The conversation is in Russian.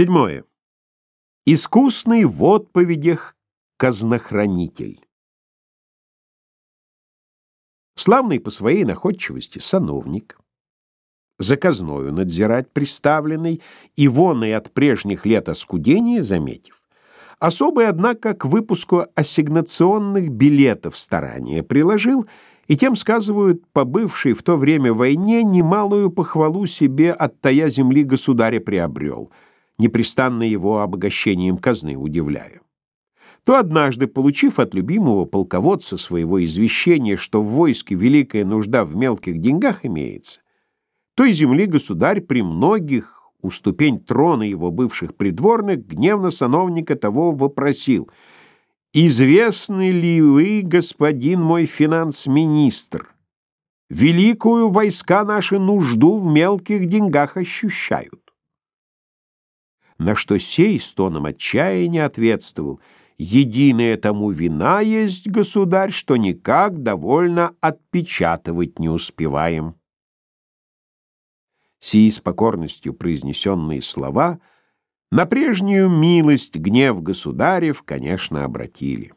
Седьмое. Искусный в отповедях казнохранитель. Славный по своей находчивости сановник, заказною надзирать приставленный и воной от прежних лет оскудения заметив, особый, однако, к выпуску ассигнационных билетов старания приложил и тем, сказывают, побывший в то время войне, немалую похвалу себе от тая земли государя приобрел, непрестанно его обогащением казны удивляя то однажды, получив от любимого полководца своего извещения, что в войске великая нужда в мелких деньгах имеется, той земли государь при многих у ступень трона его бывших придворных гневно сановника того вопросил «Известны ли вы, господин мой финанс-министр, великую войска наши нужду в мелких деньгах ощущают?» На что сей с тоном отчаяния ответствовал «Единая тому вина есть, государь, что никак довольно отпечатывать не успеваем» сии с покорностью произнесенные слова на прежнюю милость гнев государев, конечно, обратили.